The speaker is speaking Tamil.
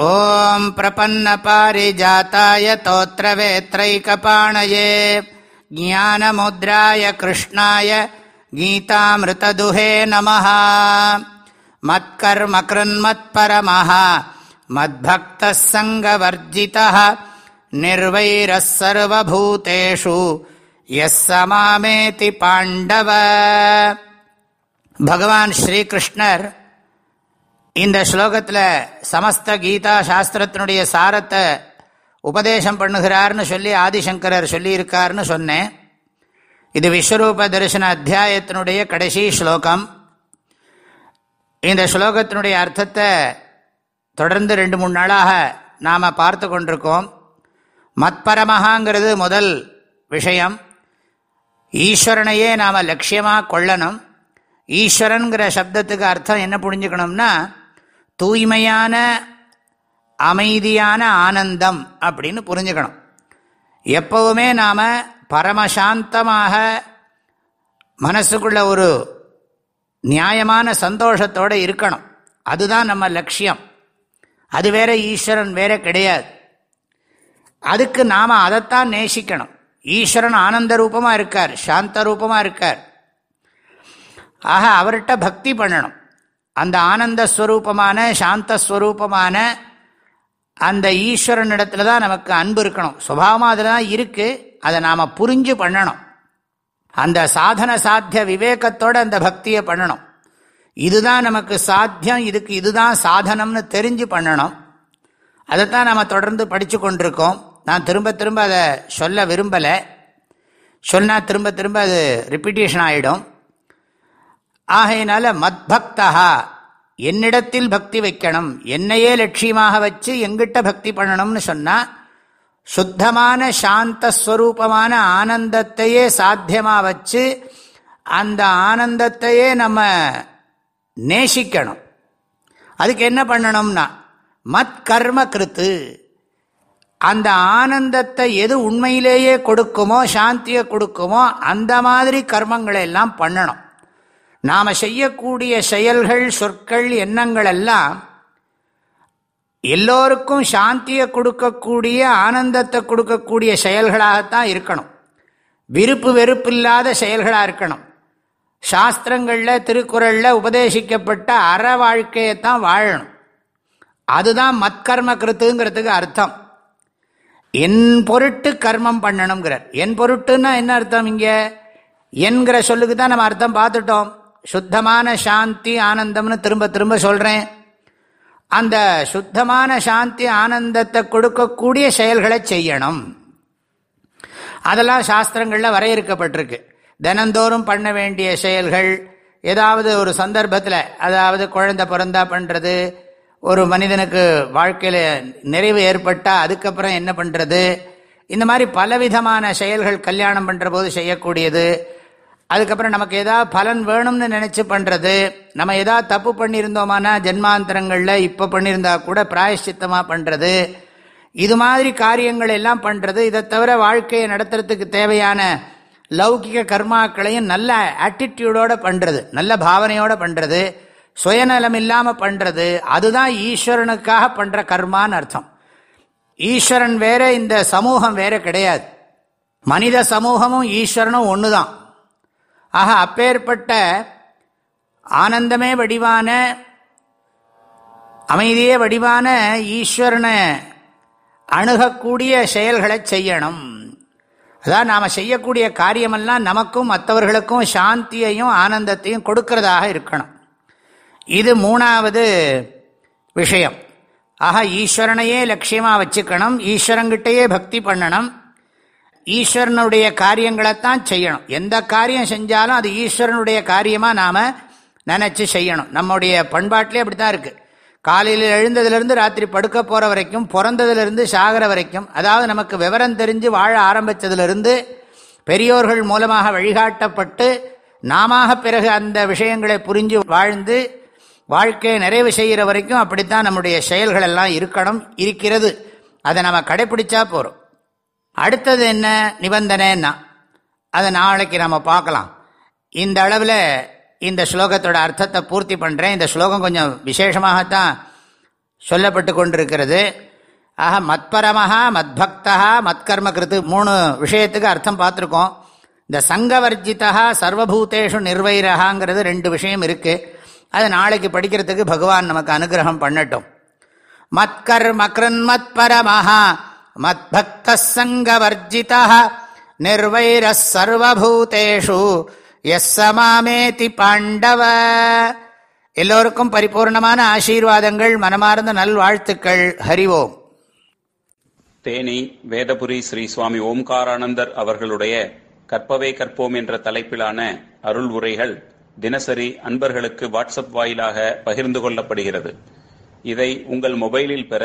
ॐ प्रपन्नपारिजाताय तोत्रवेत्रैकपाणये ज्ञानमुद्राय कृष्णाय गीतामृतदुहे नमः मत्कर्मकृन्मत्परमः मद्भक्तः सङ्गवर्जितः निर्वैरः सर्वभूतेषु यः समामेति पाण्डव भगवान् श्रीकृष्णर् இந்த ஸ்லோகத்தில் சமஸ்த கீதா சாஸ்திரத்தினுடைய சாரத்தை உபதேசம் பண்ணுகிறார்னு சொல்லி ஆதிசங்கரர் சொல்லியிருக்கார்னு சொன்னேன். இது விஸ்வரூப தரிசன அத்தியாயத்தினுடைய கடைசி ஸ்லோகம். இந்த ஸ்லோகத்தினுடைய அர்த்தத்தை தொடர்ந்து ரெண்டு மூணு நாளாக நாம் பார்த்து கொண்டிருக்கோம். மத்பரமகாங்கிறது முதல் விஷயம். ஈஸ்வரனையே நாம் லட்சியமாக கொள்ளணும். ஈஸ்வரனுங்கிற சப்தத்துக்கு அர்த்தம் என்ன புரிஞ்சுக்கணும்னா தூய்மையான அமைதியான ஆனந்தம் அப்படின்னு புரிஞ்சுக்கணும். எப்பவுமே நாம் பரமசாந்தமாக மனசுக்குள்ள ஒரு நியாயமான சந்தோஷத்தோடு இருக்கணும். அதுதான் நம்ம லட்சியம். அது வேற ஈஸ்வரன் வேற கிடையாது. அதுக்கு நாம் அதைத்தான் நேசிக்கணும். ஈஸ்வரன் ஆனந்த ரூபமாக இருக்கார் சாந்த ரூபமாக இருக்கார். ஆக அவர்கிட்ட பக்தி பண்ணணும். அந்த ஆனந்த ஸ்வரூபமான சாந்தஸ்வரூபமான அந்த ஈஸ்வரனிடத்துல தான் நமக்கு அன்பு இருக்கணும். சுபாவமாக அதில் தான் இருக்குது அதை நாம் புரிஞ்சு பண்ணணும். அந்த சாதன சாத்திய விவேகத்தோடு அந்த பக்தியை பண்ணணும். இதுதான் நமக்கு சாத்தியம். இதுக்கு இதுதான் சாதனம்னு தெரிஞ்சு பண்ணணும். அதைத்தான் நம்ம தொடர்ந்து படித்து கொண்டிருக்கோம். நான் திரும்ப திரும்ப அதை சொல்ல விரும்பலை. சொன்னால் திரும்ப திரும்ப அது ரிப்பீட்டேஷன் ஆகிடும் ஆகையினால மத்பக்தா என்னிடத்தில் பக்தி வைக்கணும். என்னையே லட்சியமாக வச்சு எங்கிட்ட பக்தி பண்ணணும்னு சொன்னால் சுத்தமான சாந்தஸ்வரூபமான ஆனந்தத்தையே சாத்தியமாக வச்சு அந்த ஆனந்தத்தையே நம்ம நேசிக்கணும். அதுக்கு என்ன பண்ணணும்னா மத் கர்ம கிருத்து. அந்த ஆனந்தத்தை எது உண்மையிலேயே கொடுக்குமோ சாந்தியை கொடுக்குமோ அந்த மாதிரி கர்மங்களை எல்லாம் பண்ணணும். நாம் செய்யக்கூடிய செயல்கள் சொற்கள் எண்ணங்கள் எல்லாம் எல்லோருக்கும் சாந்தியை கொடுக்கக்கூடிய ஆனந்தத்தை கொடுக்கக்கூடிய செயல்களாகத்தான் இருக்கணும். விருப்பு வெறுப்பில்லாத செயல்களாக இருக்கணும். சாஸ்திரங்களில் திருக்குறளில் உபதேசிக்கப்பட்ட அற வாழ்க்கையைத்தான் வாழணும். அதுதான் மத்கர்ம கிருத்துங்கிறதுக்கு அர்த்தம். என் பொருட்டு கர்மம் பண்ணணுங்கிறார். என் பொருட்டுன்னா என்ன அர்த்தம் இங்கே? என்கிற சொல்லுக்கு தான் நம்ம அர்த்தம் பார்த்துட்டோம். சுத்தமான சாந்தி ஆனந்தம்னு திரும்ப திரும்ப சொல்கிறேன் அந்த சுத்தமான சாந்தி ஆனந்தத்தை கொடுக்கக்கூடிய செயல்களை செய்யணும். அதெல்லாம் சாஸ்திரங்களில் வரையறுக்கப்பட்டிருக்கு. தினந்தோறும் பண்ண வேண்டிய செயல்கள் ஏதாவது ஒரு சந்தர்ப்பத்தில் அதாவது குழந்தை பிறந்தா பண்ணுறது ஒரு மனிதனுக்கு வாழ்க்கையில் நிறைவு ஏற்பட்டால் அதுக்கப்புறம் என்ன பண்ணுறது இந்த மாதிரி பலவிதமான செயல்கள் கல்யாணம் பண்ணுற போது செய்யக்கூடியது அதுக்கப்புறம் நமக்கு ஏதாவது பலன் வேணும்னு நினச்சி பண்ணுறது நம்ம ஏதாவது தப்பு பண்ணியிருந்தோமானா ஜென்மாந்தரங்களில் இப்போ பண்ணியிருந்தா கூட பிராயஷ்சித்தமாக பண்ணுறது இது மாதிரி காரியங்கள் எல்லாம் பண்ணுறது இதை தவிர வாழ்க்கையை நடத்துறதுக்கு தேவையான லௌகிக கர்மாக்களையும் நல்ல ஆட்டிடியூடோட பண்ணுறது நல்ல பாவனையோடு பண்ணுறது சுயநலம் இல்லாமல் பண்ணுறது அதுதான் ஈஸ்வரனுக்காக பண்ணுற கர்மான்னு அர்த்தம். ஈஸ்வரன் வேற இந்த சமூகம் வேற கிடையாது. மனித சமூகமும் ஈஸ்வரனும் ஒன்று தான் ஆக அப்பேற்பட்ட ஆனந்தமே வடிவான அமைதியே வடிவான ஈஸ்வரனை அணுகக்கூடிய செயல்களை செய்யணும். அதான் நாம் செய்யக்கூடிய காரியமெல்லாம் நமக்கும் மற்றவர்களுக்கும் சாந்தியையும் ஆனந்தத்தையும் கொடுக்கறதாக இருக்கணும். இது மூணாவது விஷயம். ஆக ஈஸ்வரனையே லட்சியமாக வச்சுக்கணும் ஈஸ்வரங்கிட்டையே பக்தி பண்ணணும். ஈஸ்வரனுடைய காரியங்களைத்தான் செய்யணும். எந்த காரியம் செஞ்சாலும் அது ஈஸ்வரனுடைய காரியமாக நாம் நினச்சி செய்யணும். நம்முடைய பண்பாட்டிலே அப்படி தான் இருக்குது காலையில் எழுந்ததுலேருந்து ராத்திரி படுக்க போகிற வரைக்கும் பிறந்ததுலேருந்து சாகிற வரைக்கும் அதாவது நமக்கு விவரம் தெரிஞ்சு வாழ ஆரம்பித்ததுலேருந்து பெரியோர்கள் மூலமாக வழிகாட்டப்பட்டு நாம பிறகு அந்த விஷயங்களை புரிஞ்சு வாழ்ந்து வாழ்க்கையை நிறைவு செய்கிற வரைக்கும் அப்படித்தான் நம்முடைய செயல்கள் எல்லாம் இருக்கணும் இருக்கிறது. அதை நம்ம கடைப்பிடிச்சா போகிறோம் அடுத்தது என்ன நிபந்தனைன்னா அதை நாளைக்கு நம்ம பார்க்கலாம். இந்த அளவில் இந்த ஸ்லோகத்தோட அர்த்தத்தை பூர்த்தி பண்ணுறேன் இந்த ஸ்லோகம் கொஞ்சம் விசேஷமாகத்தான் சொல்லப்பட்டு கொண்டிருக்கிறது. ஆக மத்பரமஹா மத்பக்தா மத்கர்ம கிருத்து மூணு விஷயத்துக்கு அர்த்தம் பார்த்துருக்கோம். இந்த சங்கவர்ஜிதா சர்வபூதேஷு நிர்வைரகாங்கிறது ரெண்டு விஷயம் இருக்குது அது நாளைக்கு படிக்கிறதுக்கு பகவான் நமக்கு அனுகிரகம் பண்ணட்டும். மத்கர்ம கிருன்மத் மத்பரமஹா. மத்பக்த சங்கவர்ஜிதா நிர்வைர சர்வபூதேஷு எஸ் சமாமேதி பாண்டவ எல்லோருக்கும் பரிபூர்ணமான ஆசீர்வாதங்கள் மனமார்ந்த நல்வாழ்த்துக்கள். ஹரிவோம் தேனி வேதபுரி ஸ்ரீ சுவாமி ஓம்காரானந்தர் அவர்களுடைய கற்பவே கற்போம் என்ற தலைப்பிலான அருள் உரைகள் தினசரி அன்பர்களுக்கு வாட்ஸ்அப் வாயிலாக பகிர்ந்து கொள்ளப்படுகிறது. இதை உங்கள் மொபைலில் பெற